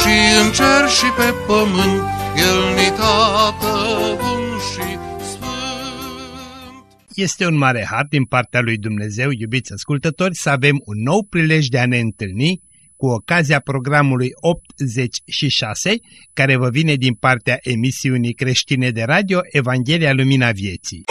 și în cer și pe pământ, El ni tată bun și sfânt. Este un mare har din partea lui Dumnezeu, iubiți ascultători, să avem un nou prilej de a ne întâlni cu ocazia programului 86, care vă vine din partea emisiunii creștine de radio Evanghelia Lumina Vieții.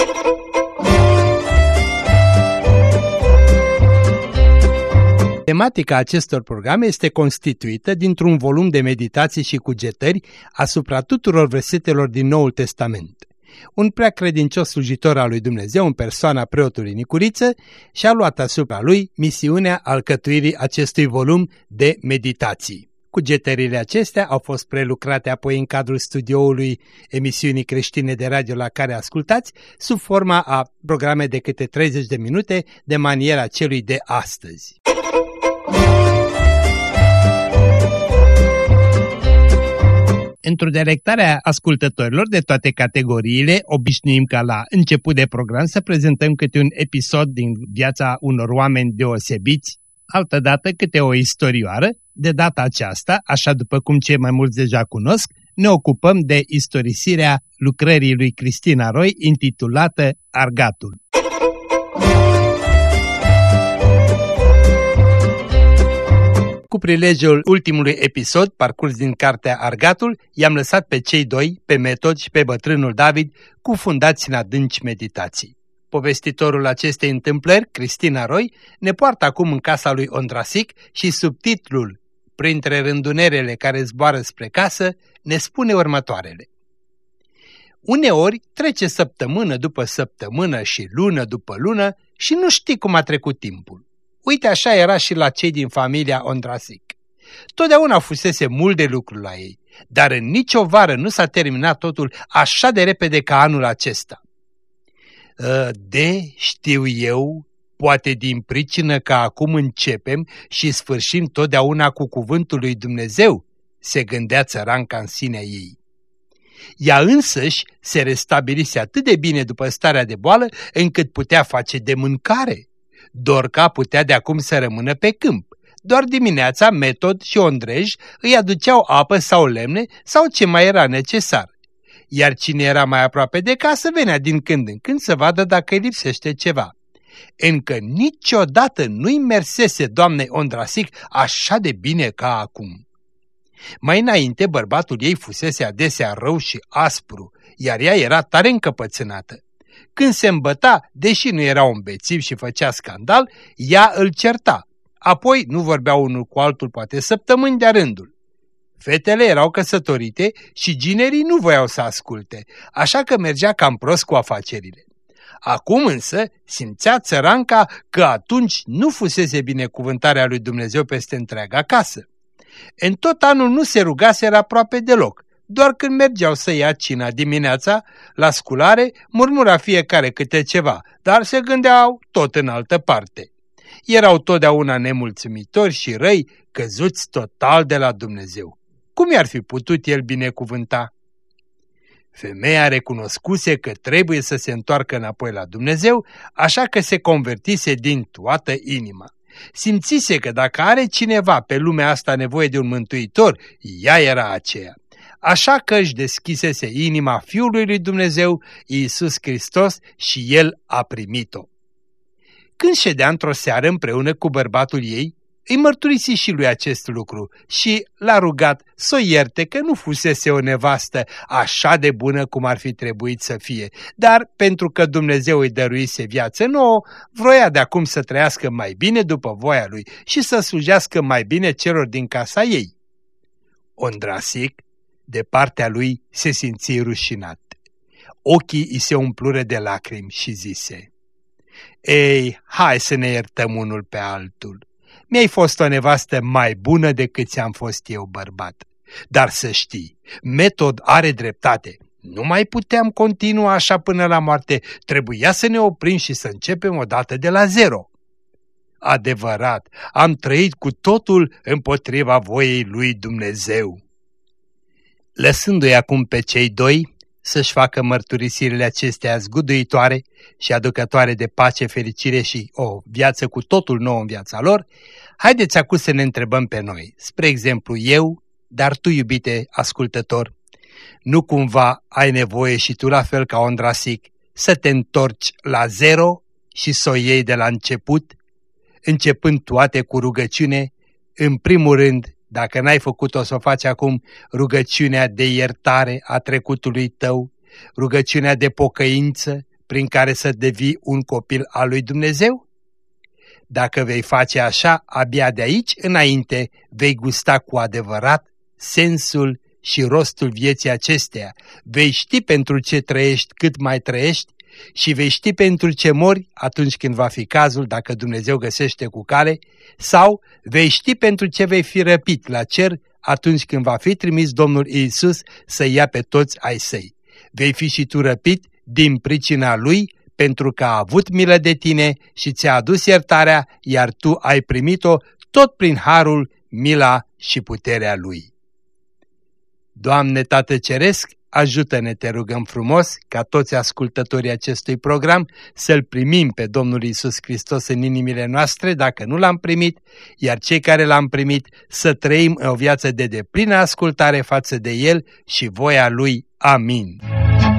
Tematica acestor programe este constituită dintr-un volum de meditații și cugetări asupra tuturor versetelor din Noul Testament. Un prea credincios slujitor al lui Dumnezeu în persoana preotului Nicuriță și-a luat asupra lui misiunea alcătuirii acestui volum de meditații. Cugetările acestea au fost prelucrate apoi în cadrul studioului emisiunii creștine de radio la care ascultați, sub forma a programe de câte 30 de minute de maniera celui de astăzi. Într-o delectare ascultătorilor de toate categoriile, obișnuim ca la început de program să prezentăm câte un episod din viața unor oameni deosebiți, altădată câte o istorioară, de data aceasta, așa după cum cei mai mulți deja cunosc, ne ocupăm de istorisirea lucrării lui Cristina Roy intitulată Argatul. Cu prilejul ultimului episod, parcurs din cartea Argatul, i-am lăsat pe cei doi, pe Metod și pe bătrânul David, cufundați în adânci meditații. Povestitorul acestei întâmplări, Cristina Roy, ne poartă acum în casa lui Ondrasic și subtitlul Printre rândunerele care zboară spre casă, ne spune următoarele. Uneori trece săptămână după săptămână și lună după lună și nu știi cum a trecut timpul. Uite așa era și la cei din familia Ondrasic. Totdeauna fusese mult de lucru la ei, dar în nicio vară nu s-a terminat totul așa de repede ca anul acesta. Ă, de, știu eu, poate din pricină că acum începem și sfârșim totdeauna cu cuvântul lui Dumnezeu, se gândea țăranca în sinea ei. Ea însăși se restabilise atât de bine după starea de boală încât putea face de mâncare. Dorca putea de acum să rămână pe câmp. Doar dimineața Metod și Ondrej îi aduceau apă sau lemne sau ce mai era necesar. Iar cine era mai aproape de casă venea din când în când să vadă dacă îi lipsește ceva. Încă niciodată nu-i mersese doamnei Ondrasic așa de bine ca acum. Mai înainte bărbatul ei fusese adesea rău și aspru, iar ea era tare încăpățânată. Când se îmbăta, deși nu era un bețiv și făcea scandal, ea îl certa. Apoi nu vorbeau unul cu altul poate săptămâni de rândul. Fetele erau căsătorite și ginerii nu voiau să asculte, așa că mergea cam prost cu afacerile. Acum însă simțea țăranca că atunci nu fusese binecuvântarea lui Dumnezeu peste întreaga casă. În tot anul nu se rugaseră aproape deloc, doar când mergeau să ia cina dimineața, la sculare, murmura fiecare câte ceva, dar se gândeau tot în altă parte. Erau totdeauna nemulțumitori și răi, căzuți total de la Dumnezeu. Cum i-ar fi putut el binecuvânta? Femeia recunoscuse că trebuie să se întoarcă înapoi la Dumnezeu, așa că se convertise din toată inima. Simțise că dacă are cineva pe lumea asta nevoie de un mântuitor, ea era aceea așa că își deschisese inima Fiului lui Dumnezeu, Iisus Hristos, și El a primit-o. Când ședea într-o seară împreună cu bărbatul ei, îi mărturisi și lui acest lucru și l-a rugat să o ierte că nu fusese o nevastă așa de bună cum ar fi trebuit să fie, dar pentru că Dumnezeu îi dăruise viață nouă, vroia de acum să trăiască mai bine după voia lui și să slujească mai bine celor din casa ei. Ondrasic de partea lui se simți rușinat. Ochii îi se umplură de lacrimi și zise, Ei, hai să ne iertăm unul pe altul. Mi-ai fost o nevastă mai bună decât ți-am fost eu bărbat. Dar să știi, metod are dreptate. Nu mai puteam continua așa până la moarte, trebuia să ne oprim și să începem odată de la zero. Adevărat, am trăit cu totul împotriva voiei lui Dumnezeu. Lăsându-i acum pe cei doi să-și facă mărturisirile acestea zguduitoare și aducătoare de pace, fericire și o viață cu totul nouă în viața lor, haideți acum să ne întrebăm pe noi. Spre exemplu, eu, dar tu, iubite ascultător, nu cumva ai nevoie și tu, la fel ca Ondrasic, să te întorci la zero și să o iei de la început, începând toate cu rugăciune, în primul rând, dacă n-ai făcut-o să o faci acum, rugăciunea de iertare a trecutului tău, rugăciunea de pocăință, prin care să devii un copil al lui Dumnezeu? Dacă vei face așa, abia de aici înainte vei gusta cu adevărat sensul și rostul vieții acesteia, vei ști pentru ce trăiești cât mai trăiești și vei ști pentru ce mori atunci când va fi cazul, dacă Dumnezeu găsește cu cale, sau vei ști pentru ce vei fi răpit la cer atunci când va fi trimis Domnul Iisus să ia pe toți ai săi. Vei fi și tu răpit din pricina Lui, pentru că a avut milă de tine și ți-a adus iertarea, iar tu ai primit-o tot prin harul, mila și puterea Lui. Doamne Tată Ceresc, ajută-ne, te rugăm frumos, ca toți ascultătorii acestui program, să-L primim pe Domnul Isus Hristos în inimile noastre, dacă nu L-am primit, iar cei care L-am primit să trăim o viață de deplină ascultare față de El și voia Lui. Amin.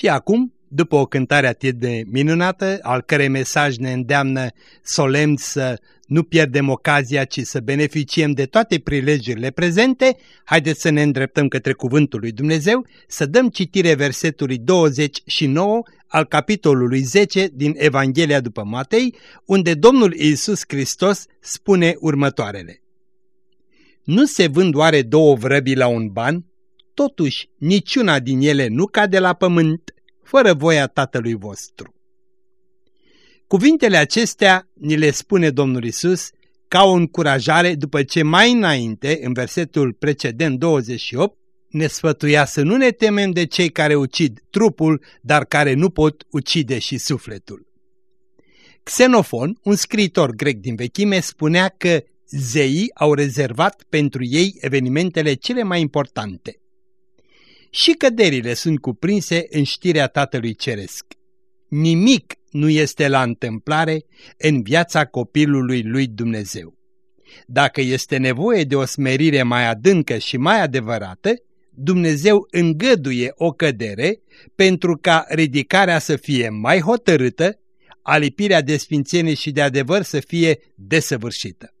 Și acum, după o cântare atât de minunată, al cărei mesaj ne îndeamnă solemn să nu pierdem ocazia, ci să beneficiem de toate prilejurile prezente, haideți să ne îndreptăm către Cuvântul lui Dumnezeu, să dăm citire versetului 29 al capitolului 10 din Evanghelia după Matei, unde Domnul Iisus Hristos spune următoarele. Nu se vând oare două vrăbii la un ban? Totuși, niciuna din ele nu cade la pământ, fără voia Tatălui vostru. Cuvintele acestea ni le spune Domnul Isus ca o încurajare după ce mai înainte, în versetul precedent 28, ne sfătuia să nu ne temem de cei care ucid trupul, dar care nu pot ucide și sufletul. Xenofon, un scriitor grec din vechime, spunea că zeii au rezervat pentru ei evenimentele cele mai importante. Și căderile sunt cuprinse în știrea Tatălui Ceresc. Nimic nu este la întâmplare în viața copilului lui Dumnezeu. Dacă este nevoie de o smerire mai adâncă și mai adevărată, Dumnezeu îngăduie o cădere pentru ca ridicarea să fie mai hotărâtă, alipirea de sfințenie și de adevăr să fie desăvârșită.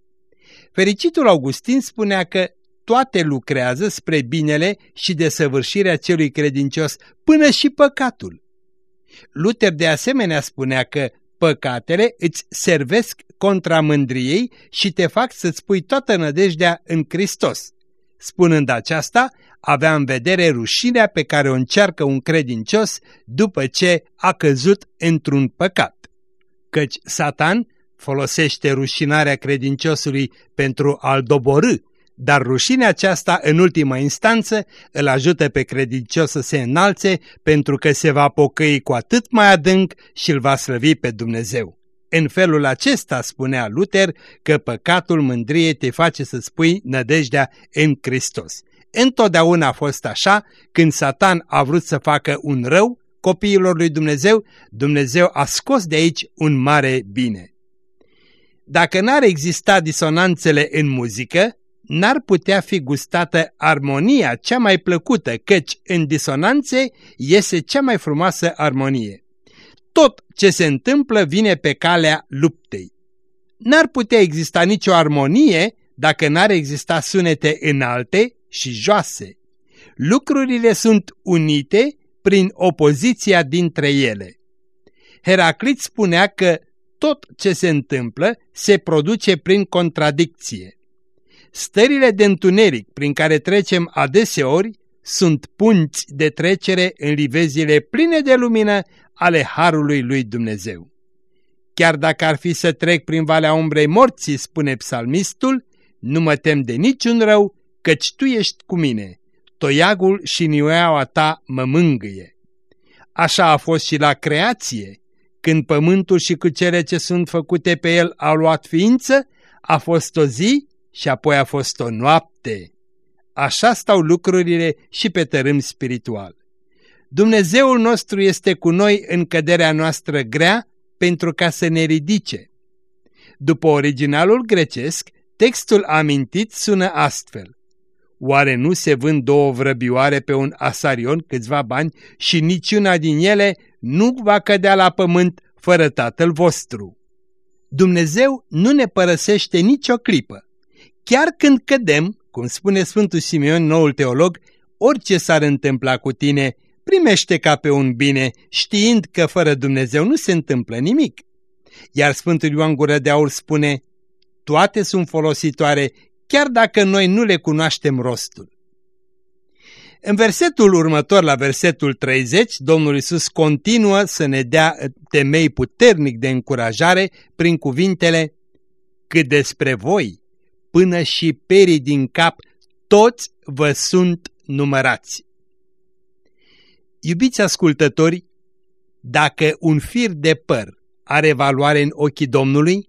Fericitul Augustin spunea că toate lucrează spre binele și desăvârșirea celui credincios, până și păcatul. Luther de asemenea spunea că păcatele îți servesc contra mândriei și te fac să-ți pui toată nădejdea în Hristos. Spunând aceasta, avea în vedere rușinea pe care o încearcă un credincios după ce a căzut într-un păcat. Căci Satan folosește rușinarea credinciosului pentru a-l doborâ dar rușinea aceasta, în ultima instanță, îl ajută pe credincios să se înalțe pentru că se va pocăi cu atât mai adânc și îl va slăvi pe Dumnezeu. În felul acesta spunea Luther că păcatul mândriei te face să spui nădejdea în Hristos. Întotdeauna a fost așa, când Satan a vrut să facă un rău copiilor lui Dumnezeu, Dumnezeu a scos de aici un mare bine. Dacă n-ar exista disonanțele în muzică, n-ar putea fi gustată armonia cea mai plăcută, căci în disonanțe iese cea mai frumoasă armonie. Tot ce se întâmplă vine pe calea luptei. N-ar putea exista nicio armonie dacă n-ar exista sunete înalte și joase. Lucrurile sunt unite prin opoziția dintre ele. Heraclit spunea că tot ce se întâmplă se produce prin contradicție. Stările de întuneric prin care trecem adeseori sunt punți de trecere în livezile pline de lumină ale Harului lui Dumnezeu. Chiar dacă ar fi să trec prin valea umbrei morții, spune psalmistul, nu mă tem de niciun rău, căci tu ești cu mine. Toiagul și niueaua ta mă mângâie. Așa a fost și la creație. Când pământul și cu cele ce sunt făcute pe el au luat ființă, a fost o zi și apoi a fost o noapte. Așa stau lucrurile și pe tărâm spiritual. Dumnezeul nostru este cu noi în căderea noastră grea pentru ca să ne ridice. După originalul grecesc, textul amintit sună astfel. Oare nu se vând două vrăbioare pe un asarion câțiva bani și niciuna din ele nu va cădea la pământ fără Tatăl vostru? Dumnezeu nu ne părăsește nicio clipă. Chiar când cădem, cum spune Sfântul Simeon, noul teolog, orice s-ar întâmpla cu tine, primește ca pe un bine, știind că fără Dumnezeu nu se întâmplă nimic. Iar Sfântul Ioan Gură de Aur spune, toate sunt folositoare, chiar dacă noi nu le cunoaștem rostul. În versetul următor, la versetul 30, Domnul Isus continuă să ne dea temei puternic de încurajare prin cuvintele Cât despre voi, până și perii din cap, toți vă sunt numărați. Iubiți ascultători, dacă un fir de păr are valoare în ochii Domnului,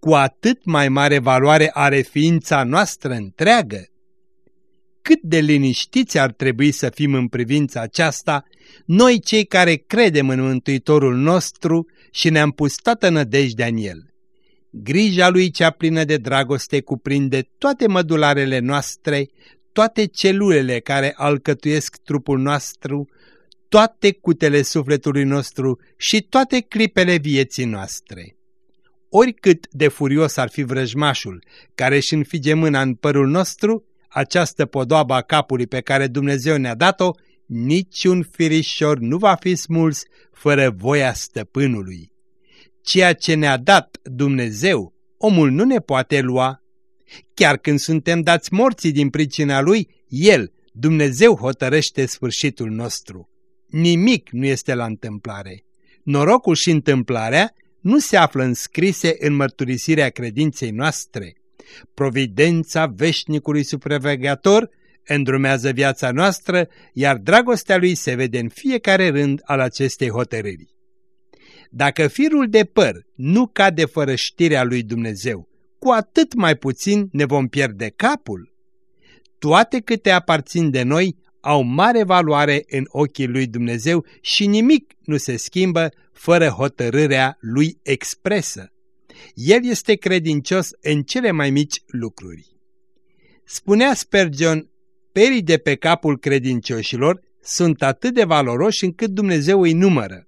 cu atât mai mare valoare are ființa noastră întreagă. Cât de liniștiți ar trebui să fim în privința aceasta, noi cei care credem în Mântuitorul nostru și ne-am pus toată nădejdea în El. Grija lui cea plină de dragoste cuprinde toate mădularele noastre, toate celulele care alcătuiesc trupul nostru, toate cutele sufletului nostru și toate clipele vieții noastre. Oricât de furios ar fi vrăjmașul care își înfige mâna în părul nostru, această podoabă a capului pe care Dumnezeu ne-a dat-o, niciun firișor nu va fi smuls fără voia stăpânului. Ceea ce ne-a dat Dumnezeu, omul nu ne poate lua. Chiar când suntem dați morții din pricina lui, El, Dumnezeu hotărăște sfârșitul nostru. Nimic nu este la întâmplare. Norocul și întâmplarea nu se află înscrise în mărturisirea credinței noastre. Providența veșnicului supravegheator îndrumează viața noastră, iar dragostea lui se vede în fiecare rând al acestei hotărâri. Dacă firul de păr nu cade fără știrea lui Dumnezeu, cu atât mai puțin ne vom pierde capul. Toate câte aparțin de noi au mare valoare în ochii lui Dumnezeu și nimic nu se schimbă fără hotărârea lui expresă. El este credincios în cele mai mici lucruri. Spunea Spurgeon, perii de pe capul credincioșilor sunt atât de valoroși încât Dumnezeu îi numără.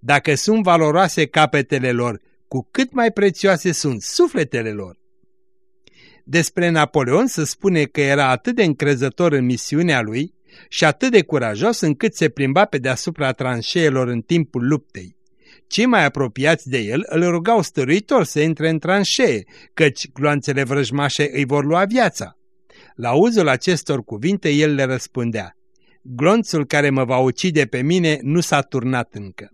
Dacă sunt valoroase capetele lor, cu cât mai prețioase sunt sufletele lor. Despre Napoleon se spune că era atât de încrezător în misiunea lui și atât de curajos încât se plimba pe deasupra tranșeelor în timpul luptei. Cei mai apropiați de el îl rugau stăruitor să intre în tranșee, căci gloanțele vrăjmașe îi vor lua viața. La uzul acestor cuvinte el le răspundea, glonțul care mă va ucide pe mine nu s-a turnat încă.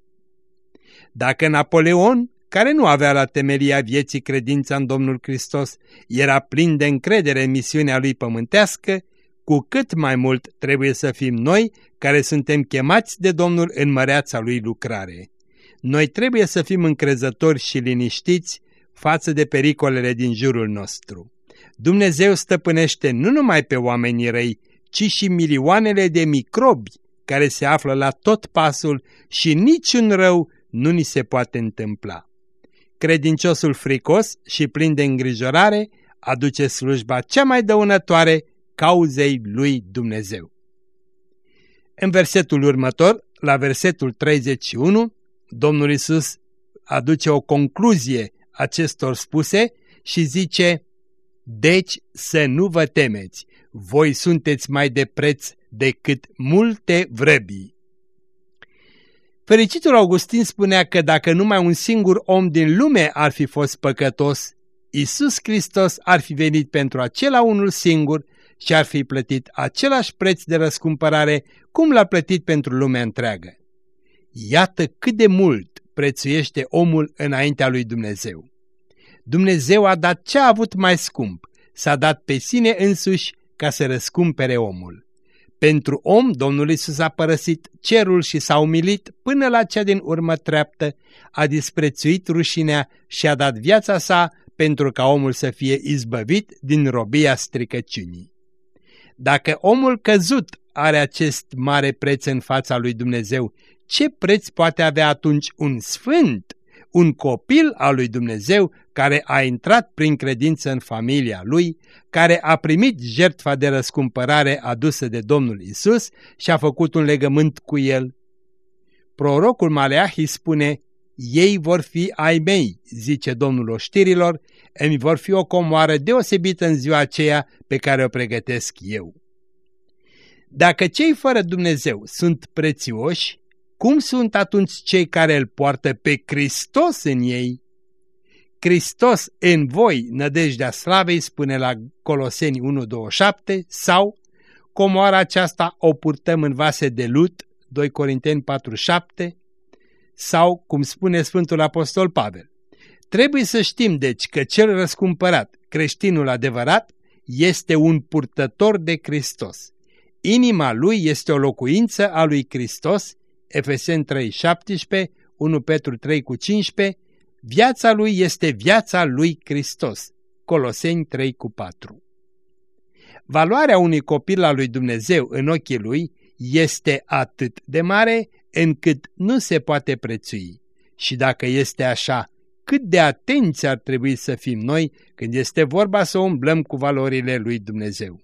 Dacă Napoleon, care nu avea la temelia vieții credința în Domnul Hristos, era plin de încredere în misiunea lui pământească, cu cât mai mult trebuie să fim noi care suntem chemați de Domnul în măreața lui lucrare. Noi trebuie să fim încrezători și liniștiți față de pericolele din jurul nostru. Dumnezeu stăpânește nu numai pe oamenii răi, ci și milioanele de microbi care se află la tot pasul și niciun rău nu ni se poate întâmpla. Credinciosul fricos și plin de îngrijorare aduce slujba cea mai dăunătoare cauzei lui Dumnezeu. În versetul următor, la versetul 31, Domnul Isus aduce o concluzie acestor spuse și zice, Deci să nu vă temeți, voi sunteți mai de preț decât multe vrăbii. Fericitul Augustin spunea că dacă numai un singur om din lume ar fi fost păcătos, Isus Hristos ar fi venit pentru acela unul singur și ar fi plătit același preț de răscumpărare cum l-a plătit pentru lumea întreagă. Iată cât de mult prețuiește omul înaintea lui Dumnezeu. Dumnezeu a dat ce a avut mai scump, s-a dat pe sine însuși ca să răscumpere omul. Pentru om, Domnul Isus a părăsit cerul și s-a umilit până la cea din urmă treaptă, a disprețuit rușinea și a dat viața sa pentru ca omul să fie izbăvit din robia stricăciunii. Dacă omul căzut are acest mare preț în fața lui Dumnezeu, ce preț poate avea atunci un sfânt, un copil al lui Dumnezeu care a intrat prin credință în familia lui, care a primit jertfa de răscumpărare adusă de Domnul Isus și a făcut un legământ cu el? Prorocul Maleahi spune, ei vor fi ai mei, zice Domnul oștirilor, îmi vor fi o comoară deosebită în ziua aceea pe care o pregătesc eu. Dacă cei fără Dumnezeu sunt prețioși, cum sunt atunci cei care îl poartă pe Hristos în ei? Hristos în voi, nădejdea slavei, spune la Coloseni 1.27, sau comoara aceasta o purtăm în vase de lut, 2 Corinteni 4.7, sau, cum spune Sfântul Apostol Pavel. Trebuie să știm, deci, că cel răscumpărat, creștinul adevărat, este un purtător de Hristos. Inima lui este o locuință a lui Hristos, Efeseni 3, 17, 1 Petru 3 cu 15, viața lui este viața lui Hristos, Coloseni 3 cu 4. Valoarea unui copil al lui Dumnezeu în ochii lui este atât de mare încât nu se poate prețui. Și dacă este așa, cât de atenți ar trebui să fim noi când este vorba să umblăm cu valorile lui Dumnezeu.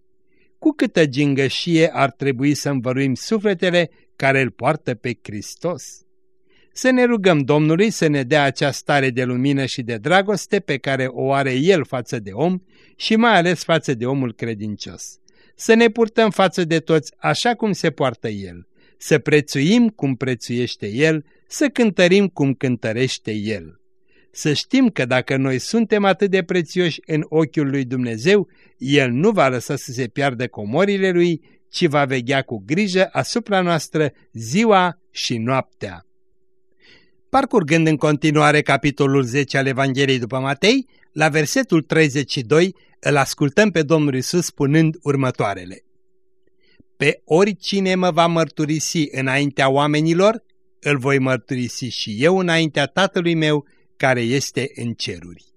Cu câtă gingășie ar trebui să învăruim sufletele care îl poartă pe Hristos? Să ne rugăm Domnului să ne dea acea stare de lumină și de dragoste pe care o are El față de om și mai ales față de omul credincios. Să ne purtăm față de toți așa cum se poartă El, să prețuim cum prețuiește El, să cântărim cum cântărește El. Să știm că dacă noi suntem atât de prețioși în ochiul lui Dumnezeu, El nu va lăsa să se piardă comorile Lui, ci va veghea cu grijă asupra noastră ziua și noaptea. Parcurgând în continuare capitolul 10 al Evangheliei după Matei, la versetul 32 îl ascultăm pe Domnul Isus spunând următoarele. Pe oricine mă va mărturisi înaintea oamenilor, îl voi mărturisi și eu înaintea Tatălui meu care este în ceruri.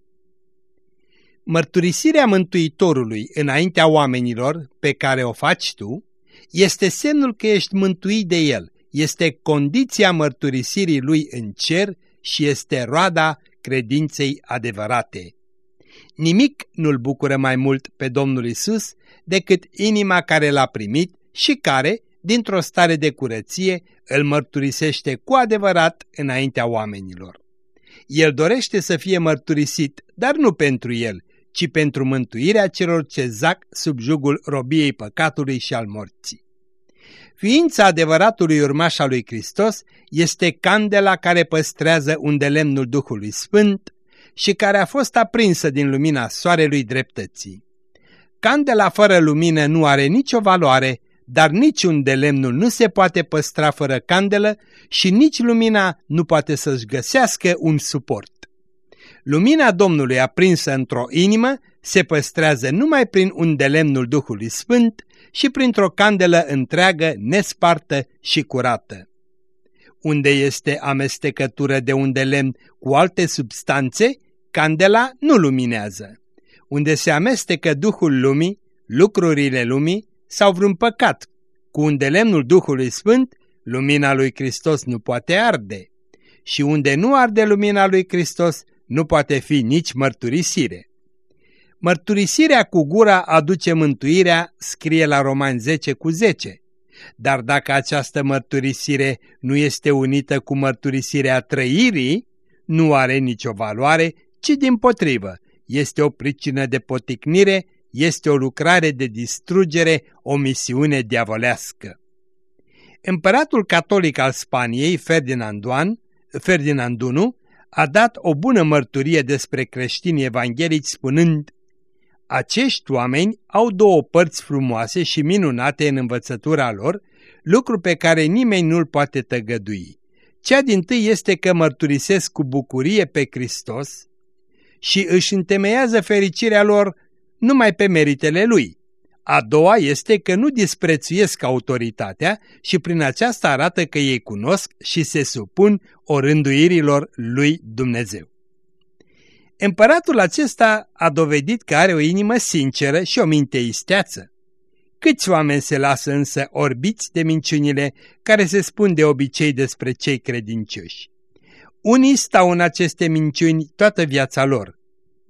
Mărturisirea Mântuitorului înaintea oamenilor pe care o faci tu este semnul că ești mântuit de El, este condiția mărturisirii Lui în cer și este roada credinței adevărate. Nimic nu-L bucură mai mult pe Domnul Isus decât inima care l-a primit și care, dintr-o stare de curăție, îl mărturisește cu adevărat înaintea oamenilor. El dorește să fie mărturisit, dar nu pentru el, ci pentru mântuirea celor ce zac sub jugul robiei păcatului și al morții. Ființa adevăratului urmaș al lui Hristos este candela care păstrează unde lemnul Duhului Sfânt și care a fost aprinsă din lumina soarelui dreptății. Candela fără lumină nu are nicio valoare, dar niciun de lemnul nu se poate păstra fără candelă și nici lumina nu poate să-și găsească un suport. Lumina Domnului aprinsă într-o inimă se păstrează numai prin un de lemnul Duhului Sfânt și printr-o candelă întreagă, nespartă și curată. Unde este amestecătură de un de lemn cu alte substanțe, candela nu luminează. Unde se amestecă Duhul lumii, lucrurile lumii, sau vreun păcat. Cu unde lemnul Duhului Sfânt, lumina lui Hristos nu poate arde. Și unde nu arde lumina lui Hristos, nu poate fi nici mărturisire. Mărturisirea cu gura aduce mântuirea, scrie la Roman 10 cu 10. Dar dacă această mărturisire nu este unită cu mărturisirea trăirii, nu are nicio valoare, ci din potrivă, este o pricină de poticnire, este o lucrare de distrugere, o misiune diavolească. Împăratul catolic al Spaniei, Ferdinand Ferdinand a dat o bună mărturie despre creștinii evanghelici spunând Acești oameni au două părți frumoase și minunate în învățătura lor, lucru pe care nimeni nu-l poate tăgădui. Cea din tâi este că mărturisesc cu bucurie pe Hristos și își întemeiază fericirea lor numai pe meritele Lui. A doua este că nu disprețuiesc autoritatea și prin aceasta arată că ei cunosc și se supun orânduirilor lui Dumnezeu. Împăratul acesta a dovedit că are o inimă sinceră și o minte isteață. Câți oameni se lasă însă orbiți de minciunile care se spun de obicei despre cei credincioși? Unii stau în aceste minciuni toată viața lor.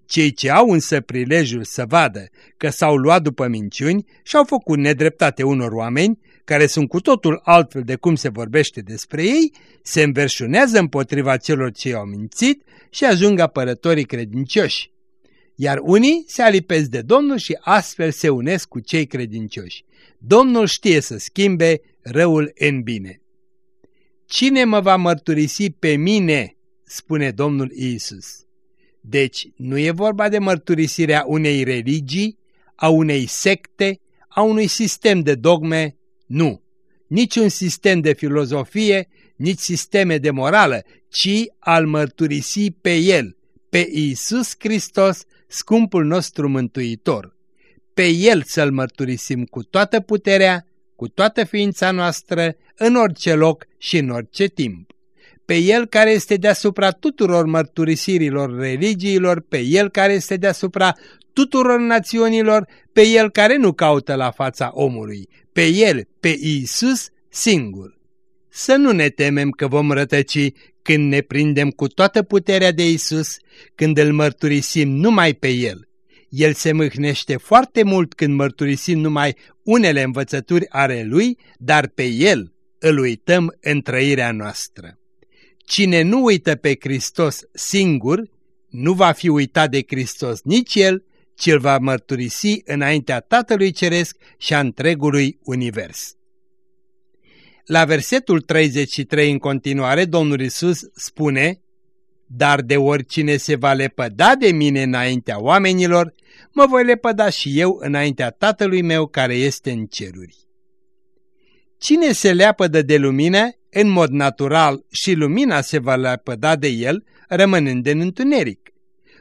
Cei ce au însă prilejul să vadă că s-au luat după minciuni și au făcut nedreptate unor oameni, care sunt cu totul altfel de cum se vorbește despre ei, se înverșunează împotriva celor ce i-au mințit și ajung apărătorii credincioși iar unii se alipesc de Domnul și astfel se unesc cu cei credincioși. Domnul știe să schimbe răul în bine. Cine mă va mărturisi pe mine, spune Domnul Isus. Deci nu e vorba de mărturisirea unei religii, a unei secte, a unui sistem de dogme, nu. Nici un sistem de filozofie, nici sisteme de morală, ci al mărturisi pe El, pe Isus Hristos, scumpul nostru mântuitor. Pe El să-L mărturisim cu toată puterea, cu toată ființa noastră, în orice loc și în orice timp. Pe El care este deasupra tuturor mărturisirilor religiilor, pe El care este deasupra tuturor națiunilor, pe El care nu caută la fața omului, pe El, pe Iisus singur. Să nu ne temem că vom rătăci când ne prindem cu toată puterea de Isus, când îl mărturisim numai pe El. El se mâhnește foarte mult când mărturisim numai unele învățături ale Lui, dar pe El îl uităm în trăirea noastră. Cine nu uită pe Hristos singur, nu va fi uitat de Hristos nici El, ci îl va mărturisi înaintea Tatălui Ceresc și a întregului univers. La versetul 33 în continuare, Domnul Isus spune, Dar de oricine se va lepăda de mine înaintea oamenilor, mă voi lepăda și eu înaintea Tatălui meu care este în ceruri. Cine se leapădă de lumină, în mod natural și lumina se va lepăda de el, rămânând în întuneric.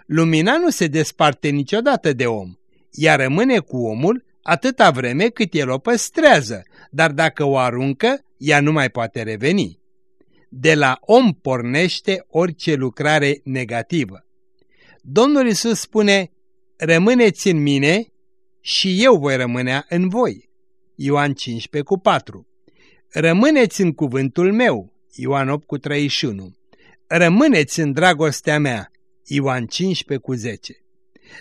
Lumina nu se desparte niciodată de om, ea rămâne cu omul atâta vreme cât el o păstrează, dar dacă o aruncă, ea nu mai poate reveni. De la om pornește orice lucrare negativă. Domnul Isus spune, rămâneți în mine și eu voi rămânea în voi. Ioan 15 cu 4. Rămâneți în cuvântul meu. Ioan 8 cu 31. Rămâneți în dragostea mea. Ioan 15 cu 10.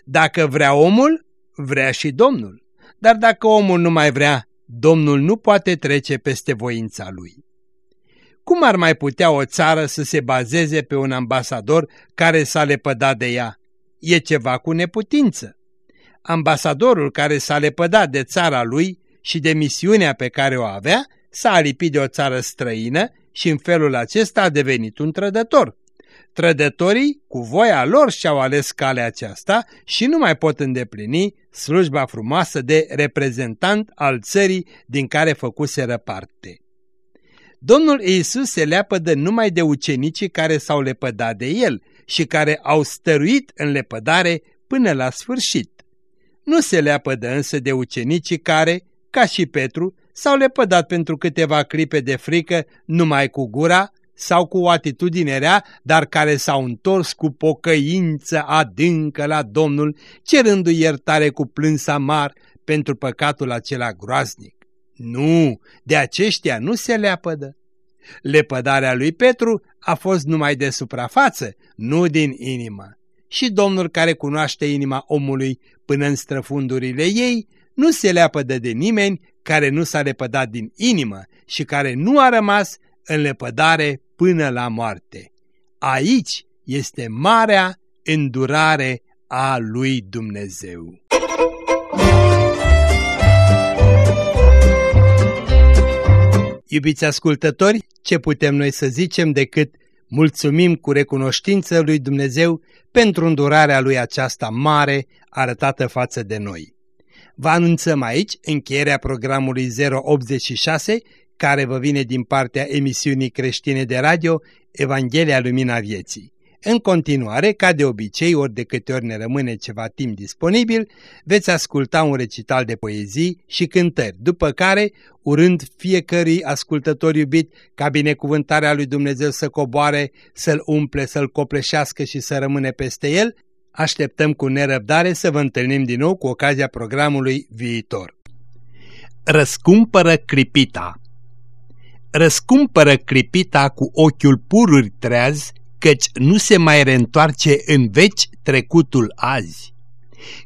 Dacă vrea omul, vrea și Domnul. Dar dacă omul nu mai vrea, Domnul nu poate trece peste voința lui. Cum ar mai putea o țară să se bazeze pe un ambasador care s-a lepădat de ea? E ceva cu neputință. Ambasadorul care s-a lepădat de țara lui și de misiunea pe care o avea, s-a alipit de o țară străină și în felul acesta a devenit un trădător. Trădătorii, cu voia lor, și-au ales calea aceasta și nu mai pot îndeplini slujba frumoasă de reprezentant al țării din care făcuseră parte. Domnul Iisus se leapădă numai de ucenicii care s-au lepădat de el și care au stăruit în lepădare până la sfârșit. Nu se leapădă însă de ucenicii care, ca și Petru, s-au lepădat pentru câteva clipe de frică numai cu gura sau cu o atitudine rea, dar care s-au întors cu pocăință adâncă la Domnul, cerându-i iertare cu plâns amar pentru păcatul acela groaznic. Nu, de aceștia nu se leapădă. Lepădarea lui Petru a fost numai de suprafață, nu din inimă. și Domnul care cunoaște inima omului până în străfundurile ei, nu se leapădă de nimeni care nu s-a lepădat din inimă și care nu a rămas în lepădare până la moarte. Aici este marea îndurare a lui Dumnezeu. Iubiți ascultători, ce putem noi să zicem decât mulțumim cu recunoștință lui Dumnezeu pentru îndurarea lui aceasta mare arătată față de noi. Vă anunțăm aici încheierea programului 086 care vă vine din partea emisiunii creștine de radio Evanghelia Lumina Vieții. În continuare, ca de obicei, ori de câte ori ne rămâne ceva timp disponibil, veți asculta un recital de poezii și cântări, după care, urând fiecărui ascultător iubit ca binecuvântarea lui Dumnezeu să coboare, să-l umple, să-l copleșească și să rămâne peste el, așteptăm cu nerăbdare să vă întâlnim din nou cu ocazia programului viitor. Răscumpără clipita Răscumpără clipita cu ochiul pururi treaz căci nu se mai reîntoarce în veci trecutul azi.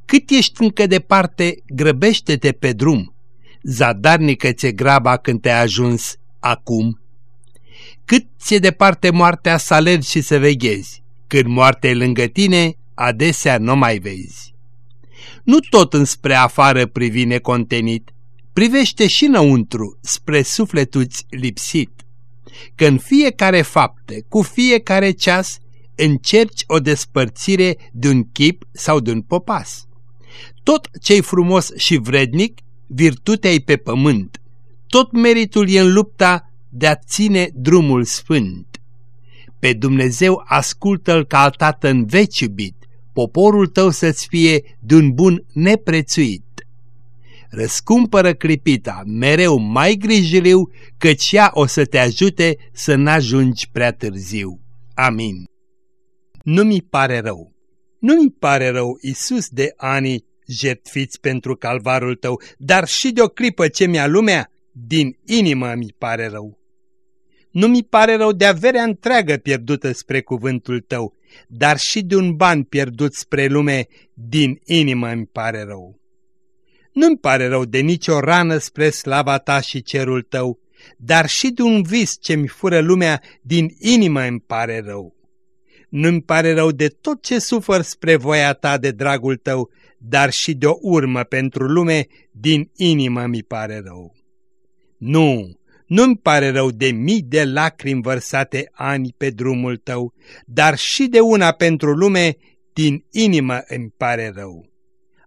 Cât ești încă departe, grăbește-te pe drum, zadarnică ți-e graba când te-ai ajuns acum. Cât ți-e departe moartea să alergi și să veghezi, când moartea e lângă tine, adesea nu mai vezi. Nu tot înspre afară privi necontenit, privește și înăuntru, spre sufletul-ți lipsit că în fiecare fapte, cu fiecare ceas, încerci o despărțire de un chip sau de un popas. Tot ce-i frumos și vrednic, virtutea pe pământ. Tot meritul e în lupta de a ține drumul sfânt. Pe Dumnezeu ascultă-L ca al tată în veci iubit, poporul tău să-ți fie de un bun neprețuit răscumpără clipita, mereu mai grijiliu, căci ea o să te ajute să n-ajungi prea târziu. Amin. Nu mi pare rău. Nu mi pare rău, Isus, de ani jertfiți pentru calvarul tău, dar și de o clipă ce mi-a lumea, din inimă mi pare rău. Nu mi pare rău de averea întreagă pierdută spre cuvântul tău, dar și de un ban pierdut spre lume, din inimă mi pare rău. Nu-mi pare rău de nicio rană spre slava ta și cerul tău, dar și de un vis ce-mi fură lumea, din inimă îmi pare rău. Nu-mi pare rău de tot ce sufăr spre voia ta de dragul tău, dar și de o urmă pentru lume, din inimă mi pare rău. Nu, nu-mi pare rău de mii de lacrimi vărsate ani pe drumul tău, dar și de una pentru lume, din inimă îmi pare rău.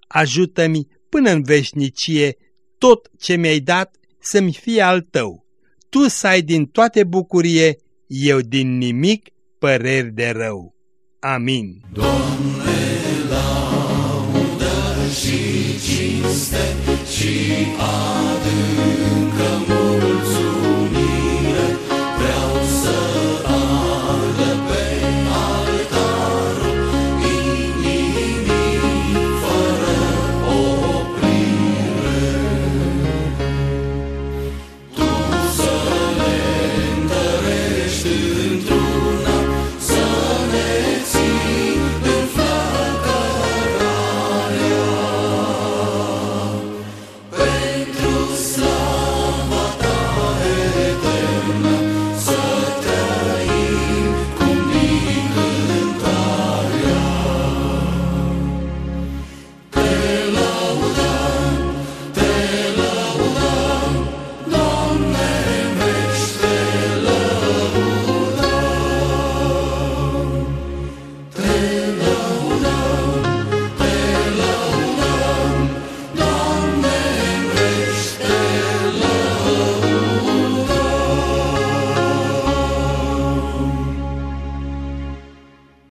Ajută-mi până în veșnicie tot ce mi-ai dat să-mi fie al tău. Tu să ai din toate bucurie, eu din nimic păreri de rău. Amin. Doamne, laudă și cinste și adâncă mulțumire.